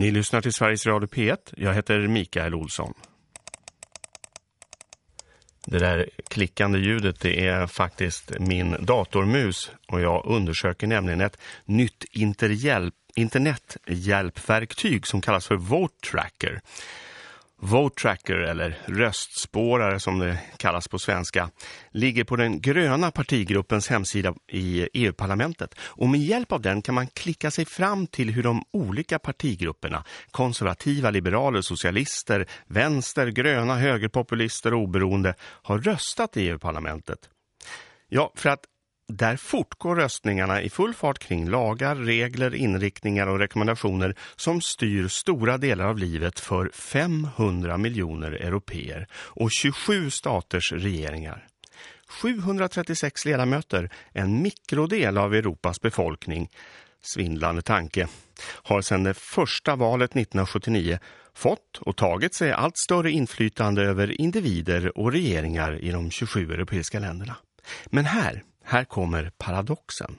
Ni lyssnar till Sveriges Radio P1. Jag heter Mikael Olsson. Det där klickande ljudet det är faktiskt min datormus och jag undersöker nämligen ett nytt internethjälpverktyg som kallas för Vote Tracker. Vote Tracker eller röstspårare som det kallas på svenska ligger på den gröna partigruppens hemsida i EU-parlamentet och med hjälp av den kan man klicka sig fram till hur de olika partigrupperna, konservativa, liberaler, socialister, vänster, gröna, högerpopulister och oberoende har röstat i EU-parlamentet. Ja, för att där fortgår röstningarna i full fart kring lagar, regler, inriktningar och rekommendationer som styr stora delar av livet för 500 miljoner europeer och 27 staters regeringar. 736 ledamöter, en mikrodel av Europas befolkning, svindlande tanke, har sedan det första valet 1979 fått och tagit sig allt större inflytande över individer och regeringar i de 27 europeiska länderna. Men här här kommer paradoxen.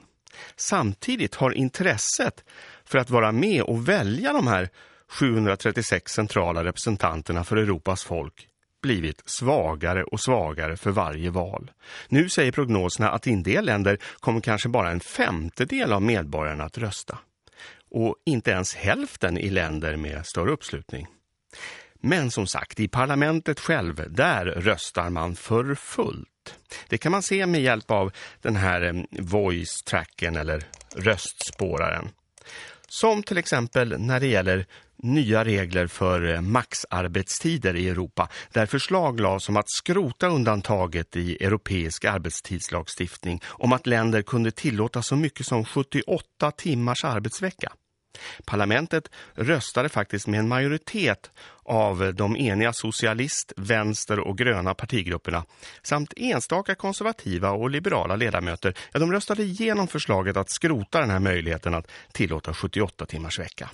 Samtidigt har intresset för att vara med och välja de här 736 centrala representanterna för Europas folk blivit svagare och svagare för varje val. Nu säger prognoserna att i en del länder kommer kanske bara en femtedel av medborgarna att rösta. Och inte ens hälften i länder med större uppslutning. Men som sagt, i parlamentet själv, där röstar man för fullt. Det kan man se med hjälp av den här eh, voice-tracken eller röstspåraren. Som till exempel när det gäller nya regler för eh, maxarbetstider i Europa där förslag lades om att skrota undantaget i europeisk arbetstidslagstiftning om att länder kunde tillåta så mycket som 78 timmars arbetsvecka. Parlamentet röstade faktiskt med en majoritet av de eniga socialist-, vänster- och gröna partigrupperna samt enstaka konservativa och liberala ledamöter. Ja, de röstade igenom förslaget att skrota den här möjligheten att tillåta 78 timmars vecka.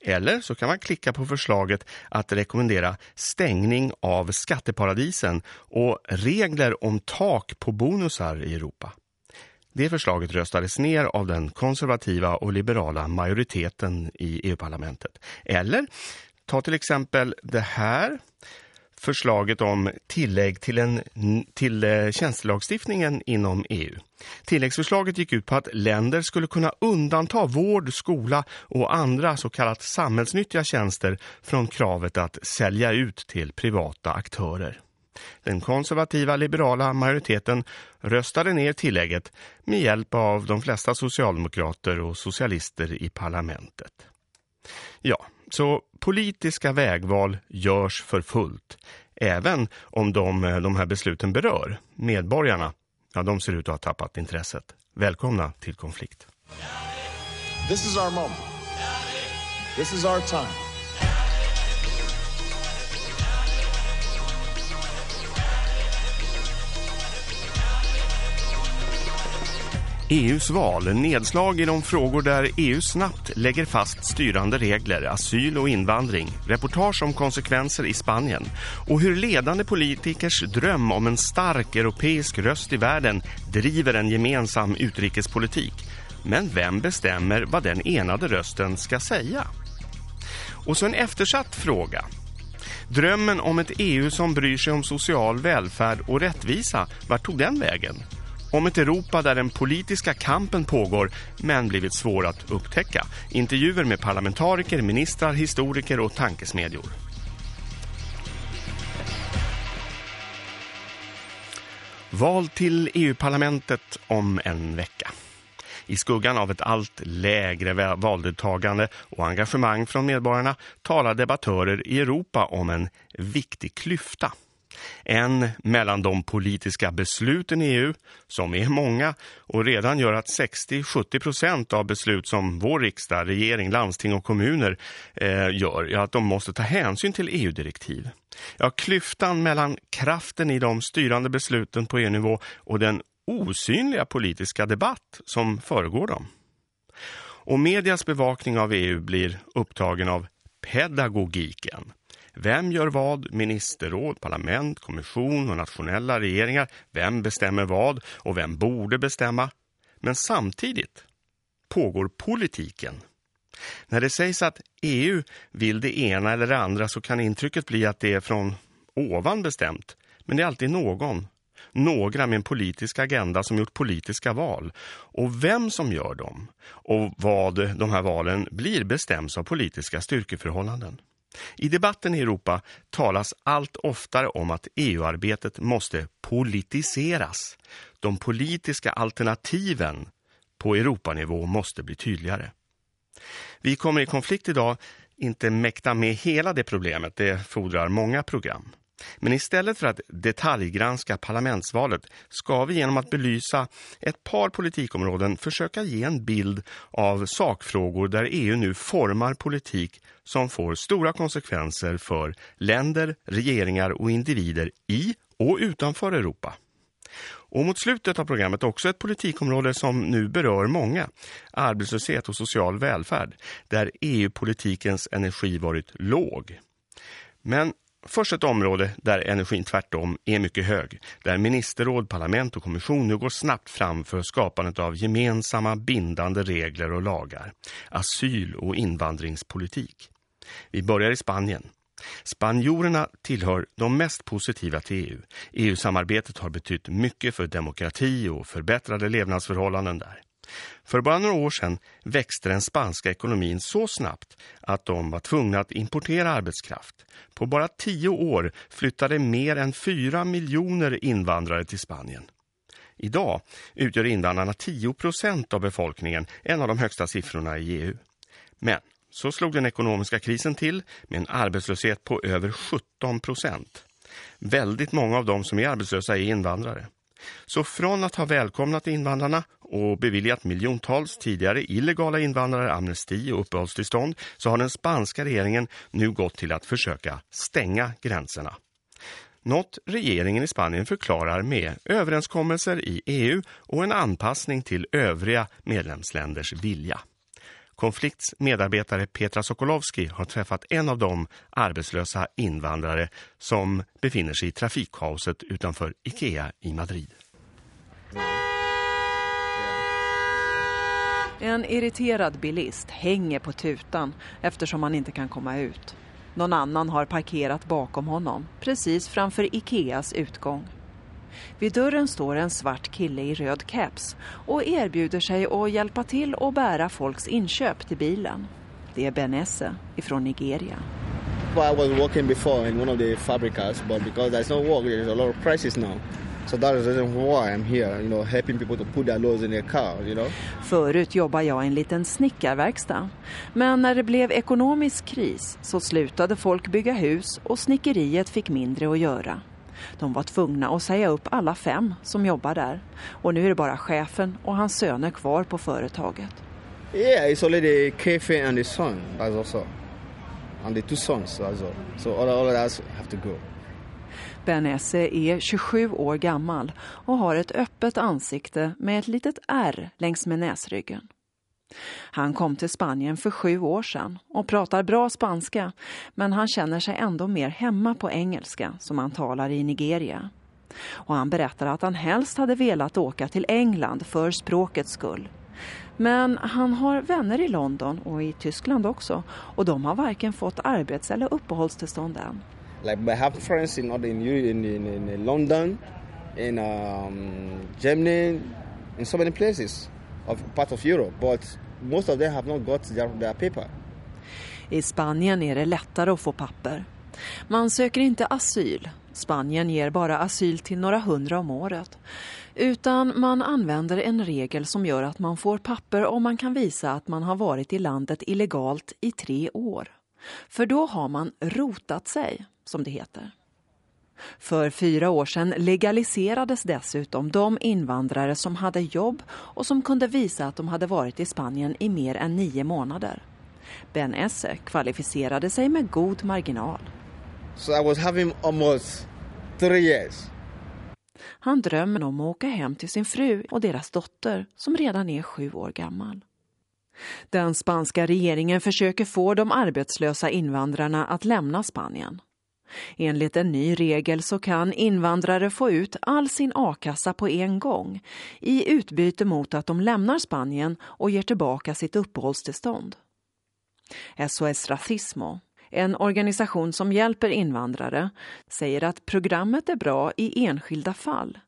Eller så kan man klicka på förslaget att rekommendera stängning av skatteparadisen och regler om tak på bonusar i Europa. Det förslaget röstades ner av den konservativa och liberala majoriteten i EU-parlamentet. Eller ta till exempel det här förslaget om tillägg till, en, till eh, tjänstelagstiftningen inom EU. Tilläggsförslaget gick ut på att länder skulle kunna undanta vård, skola och andra så kallat samhällsnyttiga tjänster från kravet att sälja ut till privata aktörer. Den konservativa liberala majoriteten röstade ner tillägget med hjälp av de flesta socialdemokrater och socialister i parlamentet. Ja, så politiska vägval görs för fullt, även om de, de här besluten berör medborgarna. Ja, de ser ut att ha tappat intresset. Välkomna till konflikt. This is our moment. This is our time. EUs val, nedslag i de frågor där EU snabbt lägger fast styrande regler, asyl och invandring, reportage om konsekvenser i Spanien och hur ledande politikers dröm om en stark europeisk röst i världen driver en gemensam utrikespolitik. Men vem bestämmer vad den enade rösten ska säga? Och så en eftersatt fråga. Drömmen om ett EU som bryr sig om social välfärd och rättvisa, vart tog den vägen? Om ett Europa där den politiska kampen pågår men blivit svår att upptäcka. Intervjuer med parlamentariker, ministrar, historiker och tankesmedjor. Val till EU-parlamentet om en vecka. I skuggan av ett allt lägre valdeltagande och engagemang från medborgarna talar debattörer i Europa om en viktig klyfta en mellan de politiska besluten i EU, som är många och redan gör att 60-70 procent av beslut som vår riksdag, regering, landsting och kommuner eh, gör, är att de måste ta hänsyn till EU-direktiv. Ja, klyftan mellan kraften i de styrande besluten på EU-nivå och den osynliga politiska debatt som föregår dem. Och medias bevakning av EU blir upptagen av pedagogiken. Vem gör vad? Ministerråd, parlament, kommission och nationella regeringar. Vem bestämmer vad och vem borde bestämma? Men samtidigt pågår politiken. När det sägs att EU vill det ena eller det andra så kan intrycket bli att det är från ovan bestämt. Men det är alltid någon, några med en politisk agenda som gjort politiska val. Och vem som gör dem och vad de här valen blir bestäms av politiska styrkeförhållanden. I debatten i Europa talas allt oftare om att EU-arbetet måste politiseras. De politiska alternativen på Europanivå måste bli tydligare. Vi kommer i konflikt idag inte mäkta med hela det problemet, det fordrar många program. Men istället för att detaljgranska parlamentsvalet ska vi genom att belysa ett par politikområden försöka ge en bild av sakfrågor där EU nu formar politik som får stora konsekvenser för länder, regeringar och individer i och utanför Europa. Och mot slutet av programmet också ett politikområde som nu berör många. Arbetslöshet och social välfärd, där EU-politikens energi varit låg. Men Först ett område där energin tvärtom är mycket hög, där ministerråd, parlament och kommission nu går snabbt fram för skapandet av gemensamma bindande regler och lagar, asyl- och invandringspolitik. Vi börjar i Spanien. Spanjorerna tillhör de mest positiva till EU. EU-samarbetet har betytt mycket för demokrati och förbättrade levnadsförhållanden där. För bara några år sedan växte den spanska ekonomin så snabbt att de var tvungna att importera arbetskraft. På bara tio år flyttade mer än fyra miljoner invandrare till Spanien. Idag utgör invandrarna 10 procent av befolkningen, en av de högsta siffrorna i EU. Men så slog den ekonomiska krisen till med en arbetslöshet på över 17 procent. Väldigt många av dem som är arbetslösa är invandrare. Så från att ha välkomnat invandrarna och beviljat miljontals tidigare illegala invandrare amnesti och uppehållstillstånd så har den spanska regeringen nu gått till att försöka stänga gränserna. Något regeringen i Spanien förklarar med överenskommelser i EU och en anpassning till övriga medlemsländers vilja. Konflikts medarbetare Petra Sokolowski har träffat en av de arbetslösa invandrare som befinner sig i trafikkaoset utanför Ikea i Madrid. En irriterad bilist hänger på tutan eftersom han inte kan komma ut. Någon annan har parkerat bakom honom, precis framför Ikeas utgång. Vid dörren står en svart kille i röd caps och erbjuder sig att hjälpa till att bära folks inköp till bilen. Det är Benesse ifrån Nigeria. I was working before in one of the fabricas, but because there's no work, there's a lot of crisis now. So that is the reason why I'm here, you know, helping people to put their loads in their car, you know. Förut jobbar jag i en liten snickarverkstad. Men när det blev ekonomisk kris så slutade folk bygga hus och snickeriet fick mindre att göra. De var tvungna att säga upp alla fem som jobbar där. Och nu är det bara chefen och hans söner kvar på företaget. Yeah, it's only the Kefe and the son, that's also. And the two sons. So all, all of us have to go. Ben Esse är 27 år gammal och har ett öppet ansikte med ett litet R längs med näsryggen. Han kom till Spanien för sju år sedan och pratar bra spanska men han känner sig ändå mer hemma på engelska som han talar i Nigeria. Och han berättar att han helst hade velat åka till England för språkets skull. Men han har vänner i London och i Tyskland också och de har varken fått arbets- eller uppehållstillstånd än. Like I have friends in, in, in, in, London, in um, Germany, in so many places of part of Europe, but most of them have not got their, their paper. I Spanien är det lättare att få papper. Man söker inte asyl. Spanien ger bara asyl till några hundra om året. Utan man använder en regel som gör att man får papper om man kan visa att man har varit i landet illegalt i tre år. För då har man rotat sig, som det heter. För fyra år sedan legaliserades dessutom de invandrare som hade jobb och som kunde visa att de hade varit i Spanien i mer än nio månader. Ben Esse kvalificerade sig med god marginal. So I was having almost three years. Han drömmer om att åka hem till sin fru och deras dotter som redan är sju år gammal. Den spanska regeringen försöker få de arbetslösa invandrarna att lämna Spanien. Enligt en ny regel så kan invandrare få ut all sin a-kassa på en gång i utbyte mot att de lämnar Spanien och ger tillbaka sitt uppehållstillstånd. SOS Racismo, en organisation som hjälper invandrare, säger att programmet är bra i enskilda fall.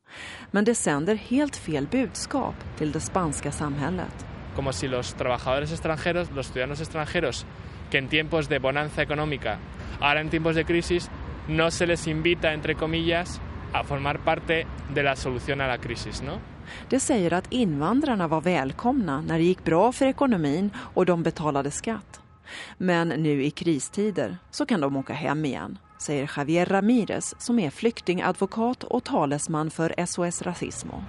Men det sänder helt fel budskap till det spanska samhället. Como si los trabajadores extranjeros, los ciudadanos extranjeros, que en tiempos de bonanza económica, ahora en tiempos de crisis, no se les invita, entre comillas, a formar parte de la solución a la crisis, ¿no? Det säger att invandrarna var välkomna när det gick bra för ekonomin och de betalade skatt. Men nu i kristider så kan de åka hem igen, säger Javier Ramirez som är flyktingadvokat och talesman för SOS Racismo.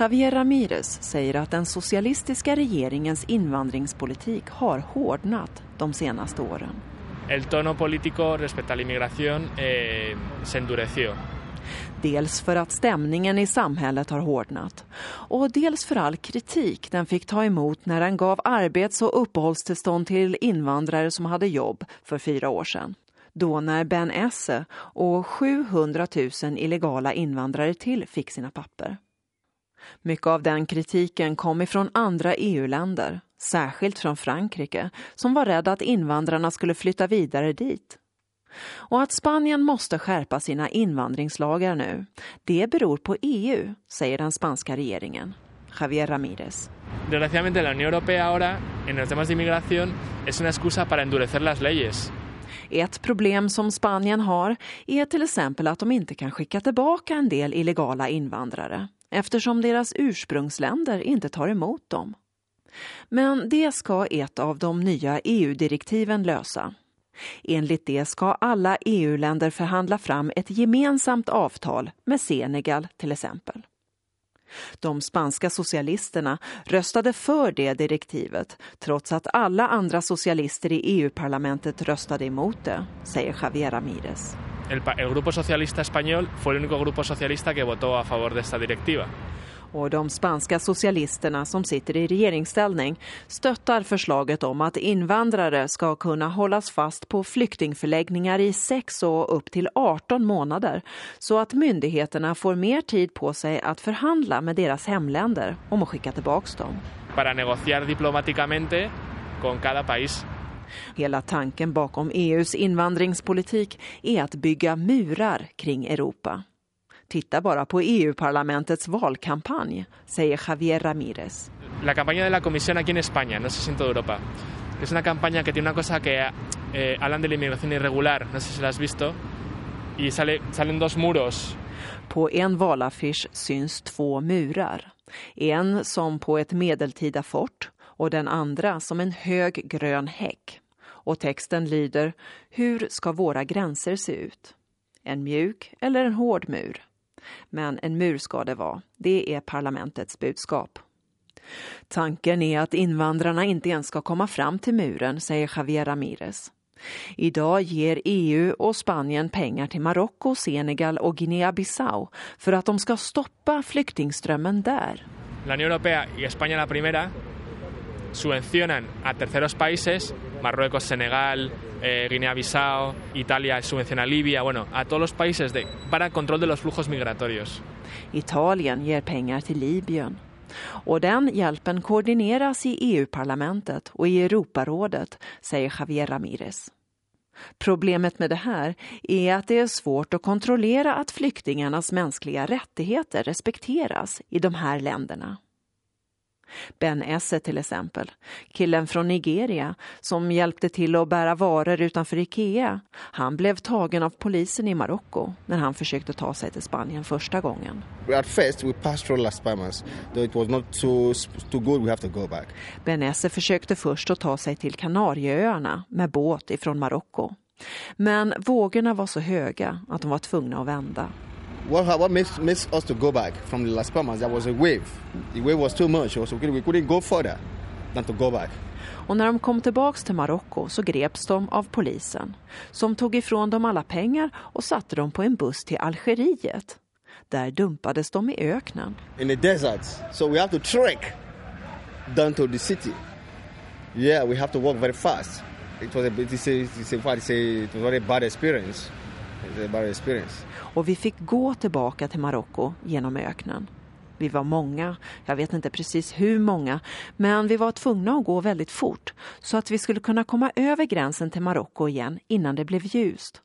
Javier Ramirez säger att den socialistiska regeringens invandringspolitik har hårdnat de senaste åren. El tono político respecto a la inmigración eh, se endureció. Dels för att stämningen i samhället har hårdnat och dels för all kritik den fick ta emot när den gav arbets- och uppehållstillstånd till invandrare som hade jobb för fyra år sedan. Då när Ben Esse och 700 000 illegala invandrare till fick sina papper. Mycket av den kritiken kom ifrån andra EU-länder, särskilt från Frankrike, som var rädd att invandrarna skulle flytta vidare dit. Och att Spanien måste skärpa sina invandringslagar nu, det beror på EU, säger den spanska regeringen. Javier Ramírez. Desgraciadamente la Unión Europea ahora, en los temas de inmigración, es una excusa para endurecer las leyes. Ett problem som Spanien har är till exempel att de inte kan skicka tillbaka en del illegala invandrare eftersom deras ursprungsländer inte tar emot dem. Men det ska ett av de nya EU-direktiven lösa. Enligt det ska alla EU-länder förhandla fram ett gemensamt avtal med Senegal till exempel. De spanska socialisterna röstade för det direktivet trots att alla andra socialister i EU-parlamentet röstade emot det, säger Javier Ramirez. El, el Grupo Socialista Español fue el único grupo socialista que votó a favor de esta directiva. Och de spanska socialisterna som sitter i regeringsställning stöttar förslaget om att invandrare ska kunna hållas fast på flyktingförläggningar i sex och upp till 18 månader så att myndigheterna får mer tid på sig att förhandla med deras hemländer om att skicka tillbaka dem. Para negociar diplomáticamente con cada país. Hela tanken bakom EUs invandringspolitik är att bygga murar kring Europa. Titta bara på EU-parlamentets valkampanj, säger Javier Ramírez. La campaña de la Comisión aquí en España, no sé si en toda Europa, es una campaña que tiene una cosa que eh, hablan de la inmigración irregular, no sé si la has visto, y sale, salen dos muros. På en valaffisch syns två murar. En som på ett medeltida fort och den andra som en hög grön häck. Och texten lyder Hur ska våra gränser se ut? En mjuk eller en hård mur? Men en mur ska det vara. Det är parlamentets budskap. Tanken är att invandrarna inte ens ska komma fram till muren, säger Javier Ramirez. Idag ger EU och Spanien pengar till Marocko, Senegal och Guinea-Bissau för att de ska stoppa flyktingströmmen där. La Unión Europea y España la primera subvencionan a terceros países, Marruecos, Senegal, eh, Guinea-Bissau, Italia subvenciona a Libia, bueno, a todos los países de, para control de los flujos migratorios. Italien ger pengar till Libyen. Och den hjälpen koordineras i EU-parlamentet och i Europarådet, säger Javier Ramirez. Problemet med det här är att det är svårt att kontrollera att flyktingarnas mänskliga rättigheter respekteras i de här länderna. Ben Esse till exempel, killen från Nigeria som hjälpte till att bära varor utanför Ikea. Han blev tagen av polisen i Marocko när han försökte ta sig till Spanien första gången. At first we passed through Las Palmas, though it was not so, too good we have to go back. Ben Esse försökte först att ta sig till Kanarieöarna med båt ifrån Marocko. Men vågorna var så höga att de var tvungna att vända. What, what makes, makes us to go back from the Las Palmas? There was a wave. The wave was too much, so we couldn't go further than to go back. Och när de kom tillbaks till Marocko så greps de av polisen som tog ifrån dem alla pengar och satte dem på en buss till Algeriet. Där dumpades de i öknen. In the desert, so we have to trek down to the city. Yeah, we have to walk very fast. It was a, it's a, it's a, it's a, it was a very bad experience. It's a bad experience. Och vi fick gå tillbaka till Marocko genom öknen. Vi var många, jag vet inte precis hur många, men vi var tvungna att gå väldigt fort så att vi skulle kunna komma över gränsen till Marocko igen innan det blev ljust.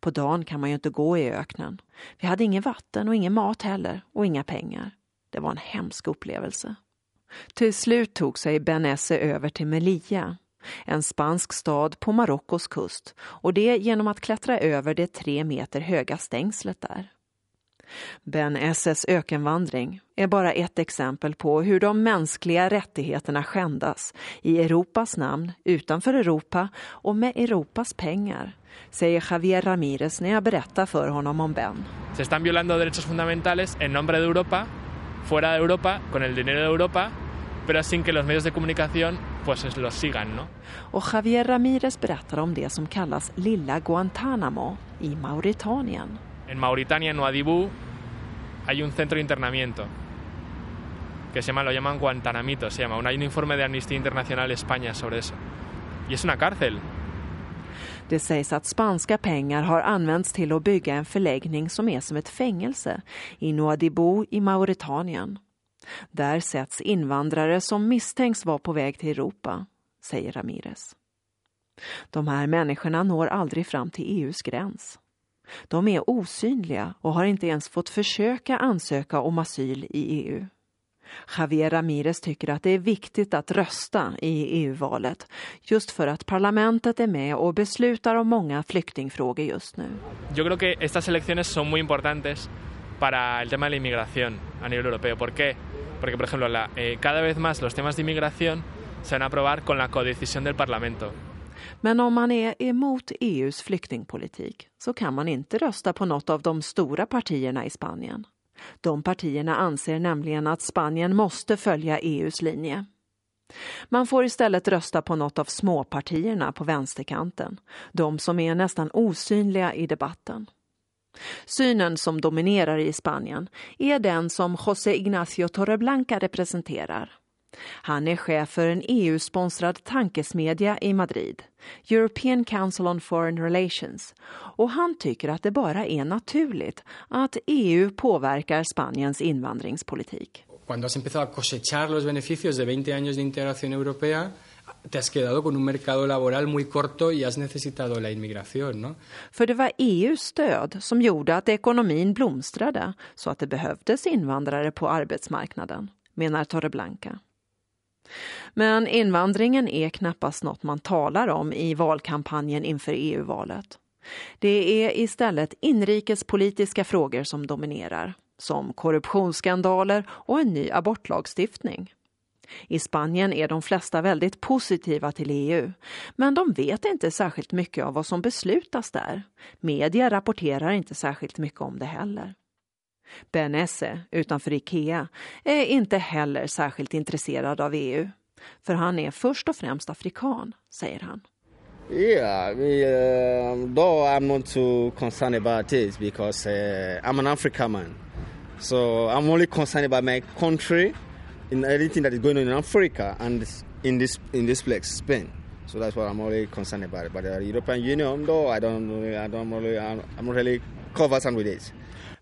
På dagen kan man ju inte gå i öknen. Vi hade ingen vatten och ingen mat heller och inga pengar. Det var en hemsk upplevelse. Till slut tog sig Benesse över till Melilla, en spansk stad på Marockos kust och det genom att klättra över det tre meter höga stängslet där. Ben Esses ökenvandring är bara ett exempel på hur de mänskliga rättigheterna skändas i Europas namn, utanför Europa och med Europas pengar, säger Javier Ramirez när jag berättar för honom om Ben. Se están violando derechos fundamentales en nombre de Europa, fuera de Europa, con el dinero de Europa, pero sin que los medios de comunicación pues los sigan, ¿no? Och Javier Ramírez berättar om det som kallas Lilla Guantánamo i Mauritanien. En Mauritania, en Ouadhibou, hay un centro de internamiento que se llama, lo llaman Guantanamito, se llama. Hay un informe de Amnistía Internacional España sobre eso. Y es una cárcel. Det sägs att spanska pengar har använts till att bygga en förläggning som är som ett fängelse i Nouadhibou i Mauritanien. Där sätts invandrare som misstänks vara på väg till Europa, säger Ramirez. De här människorna når aldrig fram till EUs gräns. De är osynliga och har inte ens fått försöka ansöka om asyl i EU. Javier Ramirez tycker att det är viktigt att rösta i EU-valet just för att parlamentet är med och beslutar om många flyktingfrågor just nu. Jag tror att estas elecciones son muy importantes para el tema de la inmigración a nivel europeo. ¿Por qué? Porque, por ejemplo, la, eh, cada vez más los temas de inmigración se van a aprobar con la codecisión del Parlamento. Men om man är emot EUs flyktingpolitik så kan man inte rösta på något av de stora partierna i Spanien. De partierna anser nämligen att Spanien måste följa EUs linje. Man får istället rösta på något av småpartierna på vänsterkanten, de som är nästan osynliga i debatten. Synen som dominerar i Spanien är den som José Ignacio Torreblanca representerar. Han är chef för en EU-sponsrad tankesmedja i Madrid, European Council on Foreign Relations, och han tycker att det bara är naturligt att EU påverkar Spaniens invandringspolitik. Cuando has empezado a cosechar los beneficios de 20 años de integración europea, te has quedado con un mercado laboral muy corto y has necesitado la inmigración, ¿no? För det var EUs stöd som gjorde att ekonomin blomstrade så att det behövdes invandrare på arbetsmarknaden, menar Torreblanca. Men invandringen är knappast något man talar om i valkampanjen inför EU-valet. Det är istället inrikespolitiska frågor som dominerar, som korruptionsskandaler och en ny abortlagstiftning. I Spanien är de flesta väldigt positiva till EU, men de vet inte särskilt mycket av vad som beslutas där. Media rapporterar inte särskilt mycket om det heller. Ben Esse, utanför Ikea, är inte heller särskilt intresserad av EU. För han är först och främst afrikan, säger han. Yeah, I mean, uh, um, though I'm not too concerned about it because uh, I'm an African man. So I'm only concerned about my country in anything that is going on in Africa and in this in this place, Spain. So that's what I'm really concerned about. But the European Union, though, I don't, I don't really, I'm not really conversant with it.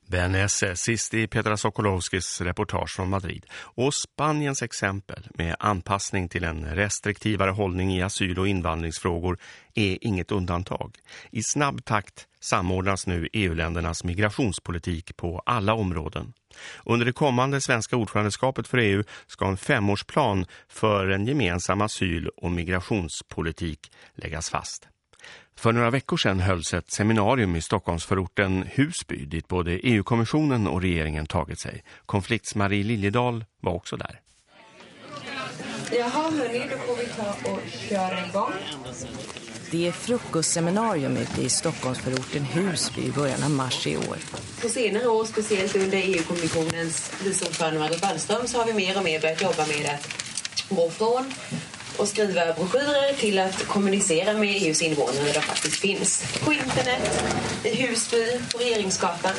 Ben Esse, sist i Petra Sokolowskis reportage från Madrid och Spaniens exempel med anpassning till en restriktivare hållning i asyl- och invandringsfrågor är inget undantag. I snabb takt samordnas nu EU-ländernas migrationspolitik på alla områden. Under det kommande svenska ordförandeskapet för EU ska en femårsplan för en gemensam asyl- och migrationspolitik läggas fast. För några veckor sedan hölls ett seminarium i Stockholmsförorten Husby dit både EU-kommissionen och regeringen tagit sig. Konflikts-Marie Liljedal var också där. Jaha, hörni, då får vi ta och köra igång. Det är frukostseminarium ute i Stockholmsförorten Husby i början av mars i år. På senare år, speciellt under EU-kommissionens viceordförande Margot Wallström, så har vi mer och mer börjat jobba med att gå från och skriva broschyrer till att kommunicera med EUs invånare där de faktiskt finns. På internet, i Husby, på Regeringsgatan.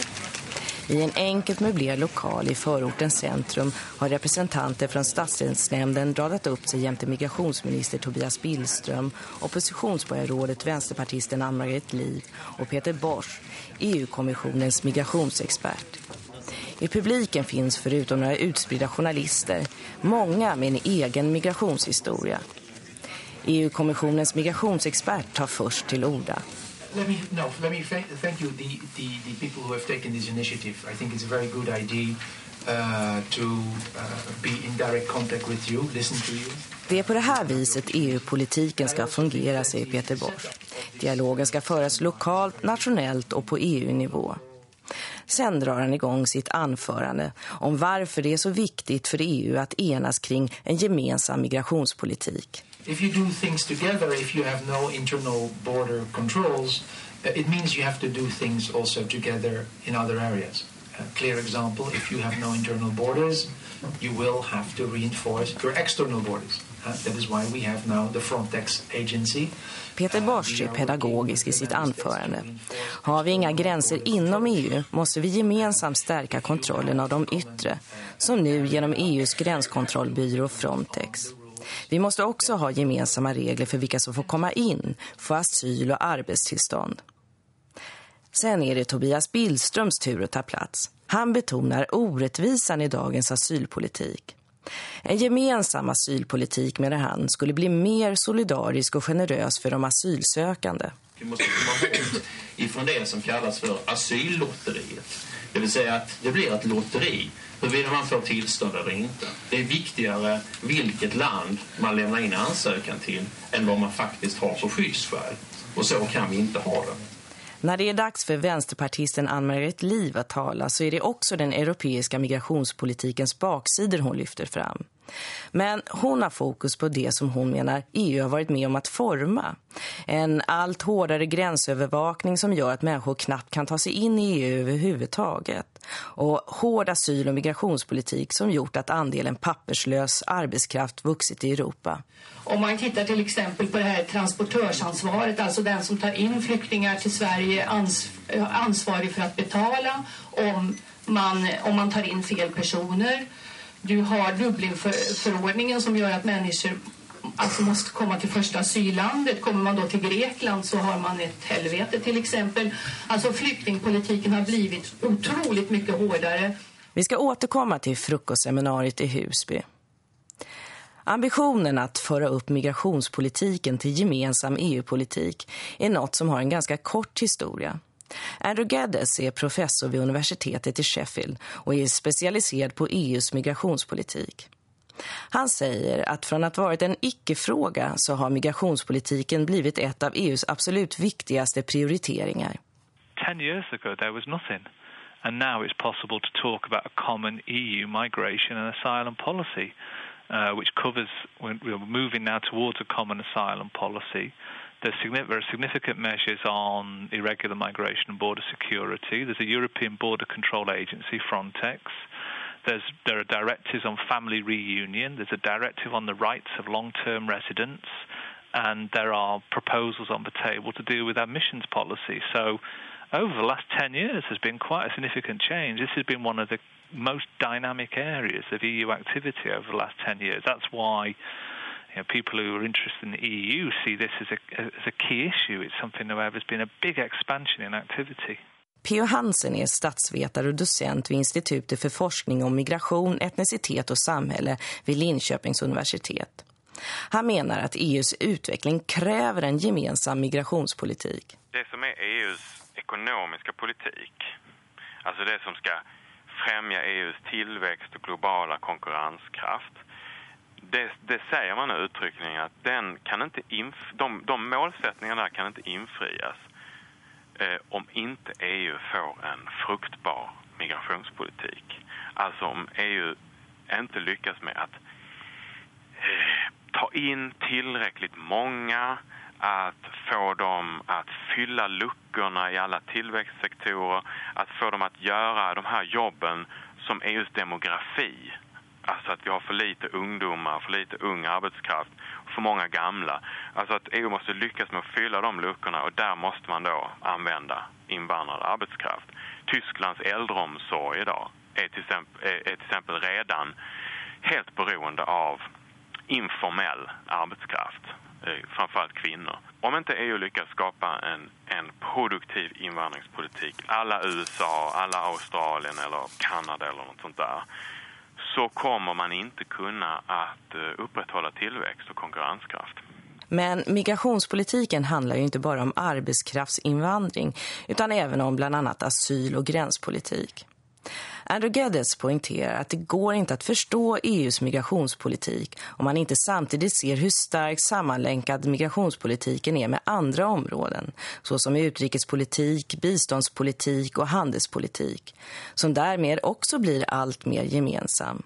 I en enkelt möblerad lokal i förortens centrum har representanter från stadsdelsnämnden radat upp sig jämte migrationsminister Tobias Billström, oppositionsborgarrådet vänsterpartisten Ann-Margret Liv och Peter Bosch, EU-kommissionens migrationsexpert. I publiken finns förutom några utspridda journalister många med en egen migrationshistoria. EU-kommissionens migrationsexpert tar först till orda. Let me, no, let me thank you, the, the, the people who have taken this initiative. I think it's a very good idea uh, to uh, be in direct contact with you, listen to you. Det är på det här viset EU-politiken ska fungera, säger Peter Bosch. Dialogen ska föras lokalt, nationellt och på EU-nivå. Sen drar han igång sitt anförande om varför det är så viktigt för EU att enas kring en gemensam migrationspolitik. If you do things together, if you have no internal border controls, eh, it means you have to do things also together in other areas. A clear example, if you have no internal borders, you will have to reinforce your external borders. Uh. Peter Bosch är pedagogisk i sitt anförande. Har vi inga gränser inom EU måste vi gemensamt stärka kontrollen av de yttre, som nu genom EUs gränskontrollbyrå Frontex. Vi måste också ha gemensamma regler för vilka som får komma in, få asyl och arbetstillstånd. Sen är det Tobias Billströms tur att ta plats. Han betonar orättvisan i dagens asylpolitik. En gemensam asylpolitik med det han skulle bli mer solidarisk och generös för de asylsökande. Vi måste komma bort ifrån det som kallas för asyllotteriet. Det vill säga att det blir ett lotteri huruvida man får tillstånd eller inte. Det är viktigare vilket land man lämnar in ansökan till än vad man faktiskt har för skyddsskäl. Och så kan vi inte ha det. När det är dags för vänsterpartisten Ann-Margret Liv att tala så är det också den europeiska migrationspolitikens baksidor hon lyfter fram. Men hon har fokus på det som hon menar EU har varit med om att forma. En allt hårdare gränsövervakning som gör att människor knappt kan ta sig in i EU överhuvudtaget. Och hård asyl- och migrationspolitik som gjort att andelen papperslös arbetskraft vuxit i Europa. Om man tittar till exempel på det här transportörsansvaret, alltså den som tar in flyktingar till Sverige ans ansvarig för att betala om man, om man tar in fel personer du har Dublinförordningen som gör att människor alltså måste komma till första asyllandet. Kommer man då till Grekland så har man ett helvete till exempel. Alltså flyktingpolitiken har blivit otroligt mycket hårdare. Vi ska återkomma till frukostseminariet i Husby. Ambitionen att föra upp migrationspolitiken till gemensam EU-politik är något som har en ganska kort historia. Andrew Geddes är professor vid universitetet i Sheffield och är specialiserad på EUs migrationspolitik. Han säger att från att varit en icke-fråga så har migrationspolitiken blivit ett av EUs absolut viktigaste prioriteringar. Ten years ago there was nothing. And now it's possible to talk about a common EU migration and asylum policy, uh, which covers, we're moving now towards a common asylum policy, There are significant measures on irregular migration and border security. There's a European Border Control Agency, Frontex. There's, there are directives on family reunion. There's a directive on the rights of long-term residents. And there are proposals on the table to deal with admissions policy. So over the last 10 years there's been quite a significant change. This has been one of the most dynamic areas of EU activity over the last 10 years. That's why you know, people who are interested in the EU see this as a, as a key issue. It's something where there's been a big expansion in activity. P.O. Hansen är statsvetare och docent vid Institutet för forskning om migration, etnicitet och samhälle vid Linköpings universitet. Han menar att EUs utveckling kräver en gemensam migrationspolitik. Det som är EUs ekonomiska politik, alltså det som ska främja EUs tillväxt och globala konkurrenskraft, det, det, säger man nu uttryckligen att den kan inte inf de, de målsättningarna kan inte infrias eh, om inte EU får en fruktbar migrationspolitik. Alltså om EU inte lyckas med att eh, ta in tillräckligt många, att få dem att fylla luckorna i alla tillväxtsektorer, att få dem att göra de här jobben som EUs demografi Alltså att vi har för lite ungdomar, för lite ung arbetskraft, för många gamla. Alltså att EU måste lyckas med att fylla de luckorna och där måste man då använda invandrad arbetskraft. Tysklands äldreomsorg idag är till exempel, är till exempel redan helt beroende av informell arbetskraft, eh, framförallt kvinnor. om inte EU lyckas skapa en, en produktiv invandringspolitik, alla USA, alla Australien eller Kanada eller något sånt där, så kommer man inte kunna att eh, upprätthålla tillväxt och konkurrenskraft. Men migrationspolitiken handlar ju inte bara om arbetskraftsinvandring utan även om bland annat asyl- och gränspolitik. Andrew Geddes poängterar att det går inte att förstå EUs migrationspolitik om man inte samtidigt ser hur starkt sammanlänkad migrationspolitiken är med andra områden, såsom utrikespolitik, biståndspolitik och handelspolitik, som därmed också blir allt mer gemensam.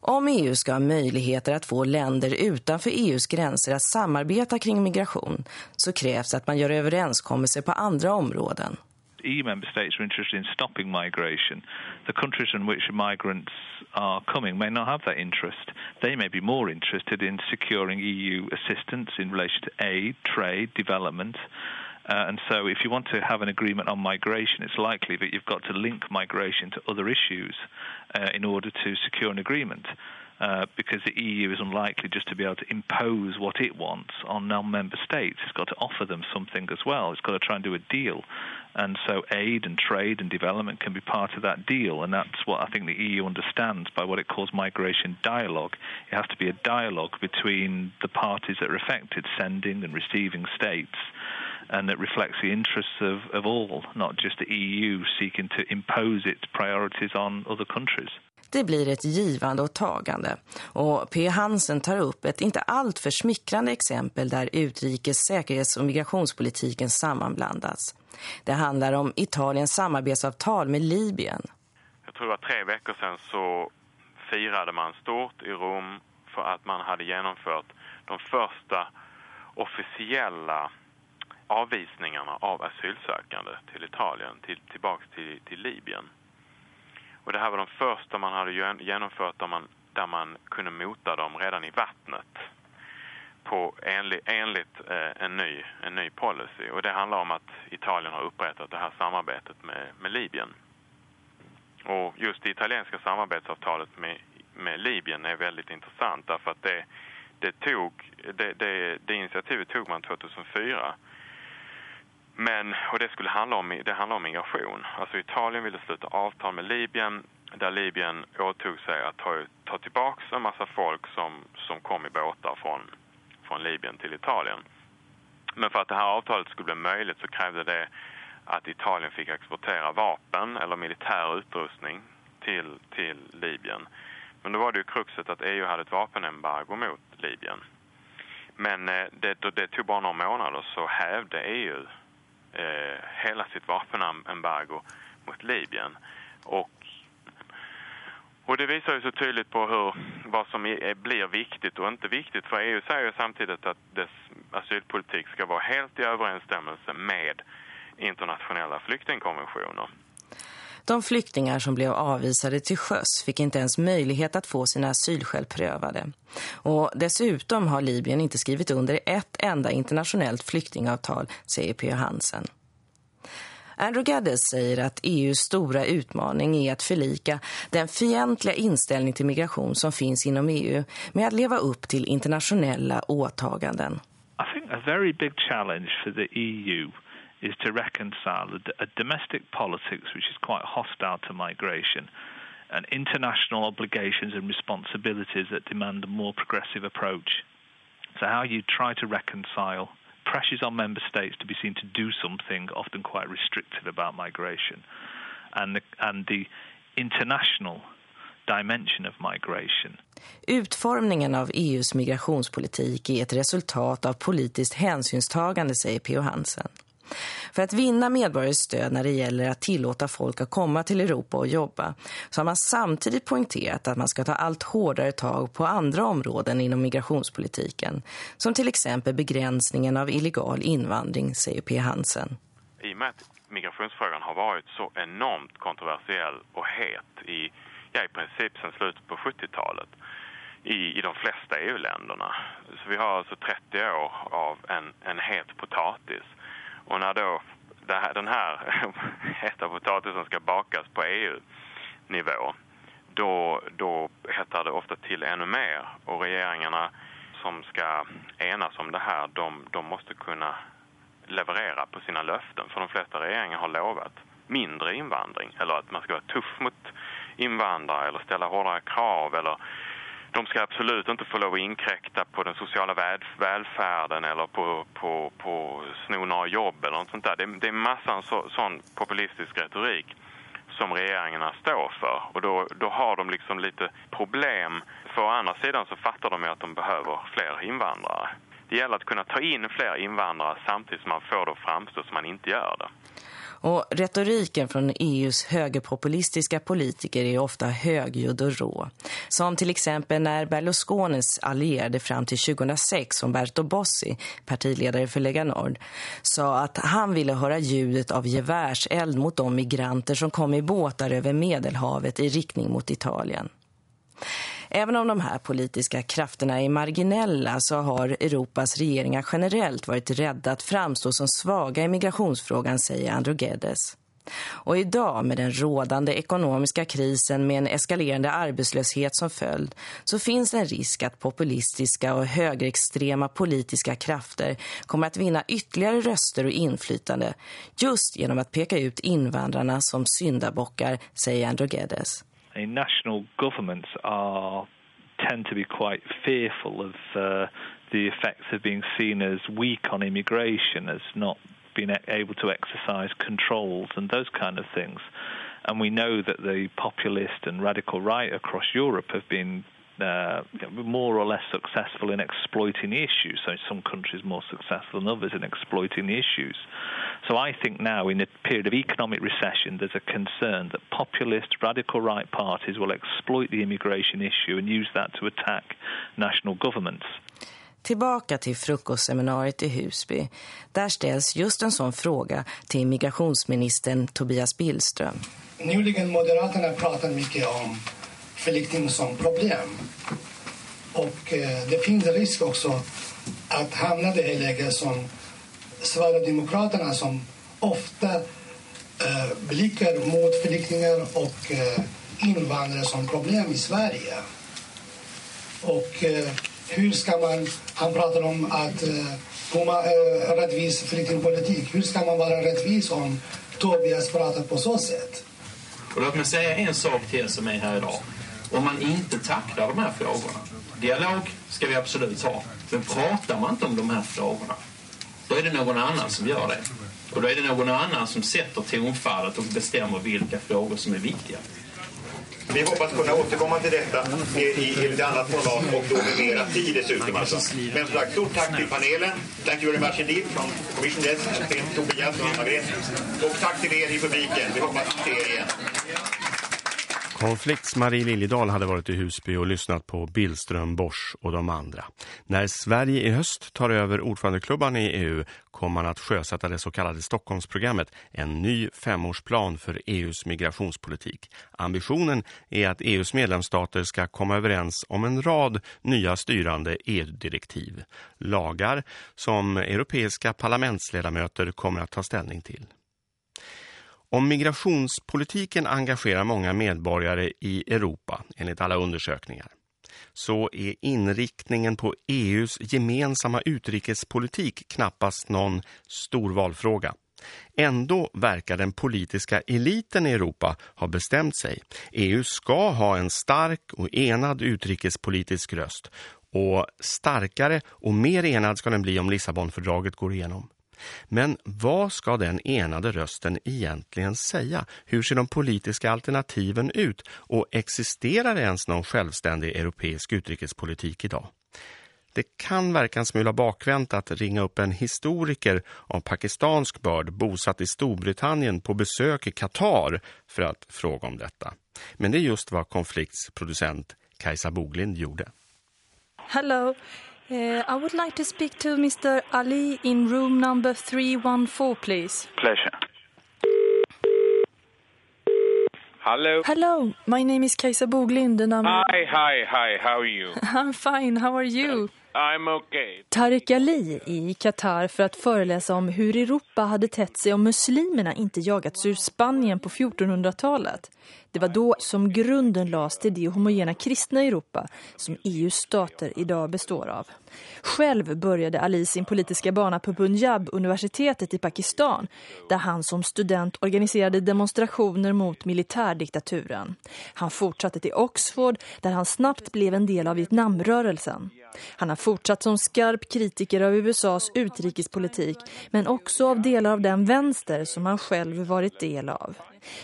Om EU ska ha möjligheter att få länder utanför EUs gränser att samarbeta kring migration så krävs att man gör överenskommelser på andra områden. EU member states are interested in stopping migration. The countries in which migrants are coming may not have that interest. They may be more interested in securing EU assistance in relation to aid, trade, development. Uh, and so, if you want to have an agreement on migration, it's likely that you've got to link migration to other issues uh, in order to secure an agreement. Uh, because the EU is unlikely just to be able to impose what it wants on non-member states. It's got to offer them something as well. It's got to try and do a deal. And so aid and trade and development can be part of that deal. And that's what I think the EU understands by what it calls migration dialogue. It has to be a dialogue between the parties that are affected, sending and receiving states and that reflects the interests of, of all, not just the EU seeking to impose its priorities on other countries. Det blir ett givande och tagande. Och P. Hansen tar upp ett inte allt för smickrande exempel där utrikes-, säkerhets- och migrationspolitiken sammanblandas. Det handlar om Italiens samarbetsavtal med Libyen. Jag tror att tre veckor sedan så firade man stort i Rom för att man hade genomfört de första officiella avvisningarna av asylsökande till Italien, till, tillbaks till, till Libyen. Och det här var de första man hade genomfört där man, där man kunde mota dem redan i vattnet på enligt, enligt eh, en, ny, en ny policy. Och det handlar om att Italien har upprättat det här samarbetet med, med Libyen. Och just det italienska samarbetsavtalet med, med Libyen är väldigt intressant därför att det, det, tog, det, det, det initiativet tog man 2004 men, och det skulle handla om, det handlar om migration. Alltså Italien ville sluta avtal med Libyen där Libyen åtog sig att ta, ta tillbaka en massa folk som, som kom i båtar från, från Libyen till Italien. Men för att det här avtalet skulle bli möjligt så krävde det att Italien fick exportera vapen eller militär utrustning till, till Libyen. Men då var det ju kruxet att EU hade ett vapenembargo mot Libyen. Men eh, det, det tog bara några månader så hävde EU eh, hela sitt vapenembargo mot Libyen. Och, och det visar ju så tydligt på hur, vad som är, eh, blir viktigt och inte viktigt. För EU säger ju samtidigt att dess asylpolitik ska vara helt i överensstämmelse med internationella flyktingkonventioner. De flyktingar som blev avvisade till sjöss fick inte ens möjlighet att få sina asylskäl prövade. Och dessutom har Libyen inte skrivit under ett enda internationellt flyktingavtal, säger P. Hansen. Andrew Gaddes säger att EUs stora utmaning är att förlika den fientliga inställning till migration som finns inom EU med att leva upp till internationella åtaganden. I think a very big challenge for the EU is to reconcile a, a domestic politics which is quite hostile to migration and international obligations and responsibilities that demand a more progressive approach. So how you try to reconcile pressures on member states to be seen to do something often quite restrictive about migration and the, and the international dimension of migration. Utformningen av EUs migrationspolitik är ett resultat av politiskt hänsynstagande, säger P.O. Hansen. För att vinna medborgares stöd när det gäller att tillåta folk att komma till Europa och jobba så har man samtidigt poängterat att man ska ta allt hårdare tag på andra områden inom migrationspolitiken. Som till exempel begränsningen av illegal invandring, säger P. Hansen. I och med att migrationsfrågan har varit så enormt kontroversiell och het i, ja, i princip sedan slutet på 70-talet i, i de flesta EU-länderna. Så vi har alltså 30 år av en, en het potatis och när då här, den här heta potatisen ska bakas på EU-nivå då, då hettar det ofta till ännu mer och regeringarna som ska enas om det här, de, de måste kunna leverera på sina löften. För de flesta regeringar har lovat mindre invandring eller att man ska vara tuff mot invandrare eller ställa hårdare krav eller de ska absolut inte få lov att inkräkta på den sociala välfärden eller på, på, på sno några jobb eller något sånt där. Det, det är massa så, sån populistisk retorik som regeringarna står för. Och då, då har de liksom lite problem. För å andra sidan så fattar de att de behöver fler invandrare. Det gäller att kunna ta in fler invandrare samtidigt som man får det att framstå som man inte gör det. Och retoriken från EUs högerpopulistiska politiker är ofta högljudd och rå. Som till exempel när Berlusconis allierade fram till 2006, Umberto Bossi, partiledare för Lega Nord, sa att han ville höra ljudet av gevärseld mot de migranter som kom i båtar över Medelhavet i riktning mot Italien. Även om de här politiska krafterna är marginella så har Europas regeringar generellt varit rädda att framstå som svaga i migrationsfrågan, säger Andrew Geddes. Och idag med den rådande ekonomiska krisen med en eskalerande arbetslöshet som följd så finns en risk att populistiska och högerextrema politiska krafter kommer att vinna ytterligare röster och inflytande just genom att peka ut invandrarna som syndabockar, säger Andrew Geddes. National governments are tend to be quite fearful of uh, the effects of being seen as weak on immigration, as not being able to exercise controls and those kind of things. And we know that the populist and radical right across Europe have been uh, more or less successful in exploiting the issues. So some countries more successful than others in exploiting the issues. So I think now, in a period of economic recession, there's a concern that populist, radical right parties will exploit the immigration issue and use that to attack national governments. Tillbaka till frukostseminariet i Husby. Där ställs just en sån fråga till migrationsministern Tobias Billström. Nyligen Moderaterna pratar mycket om flykting som problem. Och eh, det finns risk också att hamna i det läget som Sverigedemokraterna som ofta eh, blickar mot flyktingar och eh, invandrare som problem i Sverige. Och eh, hur ska man, han pratar om att eh, eh, rättvis flyktingpolitik. Hur ska man vara rättvis om Tobias pratar på så sätt? Och låt mig säga en sak till er som är här idag. Om man inte tacklar de här frågorna, dialog ska vi absolut ha, men pratar man inte om de här frågorna då är det någon annan som gör det. Och då är det någon annan som sätter tonfallet och bestämmer vilka frågor som är viktiga. Vi hoppas kunna återkomma till detta i, i, i ett annat format och då med mera tid dessutom. Alltså. Men som sagt, stort tack till panelen. Thank you very much indeed from Commission Desk, Tobias och Anna-Gret. Och tack till er i publiken. Vi hoppas se er igen. Konflikts Marie Liljedahl hade varit i Husby och lyssnat på Billström, Bosch och de andra. När Sverige i höst tar över ordförandeklubban i EU kommer man att sjösätta det så kallade Stockholmsprogrammet, en ny femårsplan för EUs migrationspolitik. Ambitionen är att EUs medlemsstater ska komma överens om en rad nya styrande EU-direktiv, lagar som europeiska parlamentsledamöter kommer att ta ställning till. Om migrationspolitiken engagerar många medborgare i Europa, enligt alla undersökningar, så är inriktningen på EUs gemensamma utrikespolitik knappast någon stor valfråga. Ändå verkar den politiska eliten i Europa ha bestämt sig. EU ska ha en stark och enad utrikespolitisk röst och starkare och mer enad ska den bli om Lissabonfördraget går igenom. Men vad ska den enade rösten egentligen säga? Hur ser de politiska alternativen ut? Och existerar ens någon självständig europeisk utrikespolitik idag? Det kan verka en smula bakvänt att ringa upp en historiker av pakistansk börd bosatt i Storbritannien på besök i Qatar för att fråga om detta. Men det är just vad konfliktsproducent Kajsa Boglind gjorde. Hello, Uh, I would like to speak to Mr. Ali in room number 314, please. Pleasure. Hello. Hello, my name is Kajsa Boglind and I'm... Hi, hi, hi, how are you? I'm fine, how are you? I'm okay. Tariq Ali i Qatar för att föreläsa om hur Europa hade tätt sig om muslimerna inte jagats ur Spanien på 1400-talet. Det var då som grunden lades till det homogena kristna Europa som EUs stater idag består av. Själv började Ali sin politiska bana på Punjab-universitetet i Pakistan där han som student organiserade demonstrationer mot militärdiktaturen. Han fortsatte till Oxford där han snabbt blev en del av Vietnamrörelsen. Han har fortsatt som skarp kritiker av USAs utrikespolitik men också av delar av den vänster som han själv varit del av.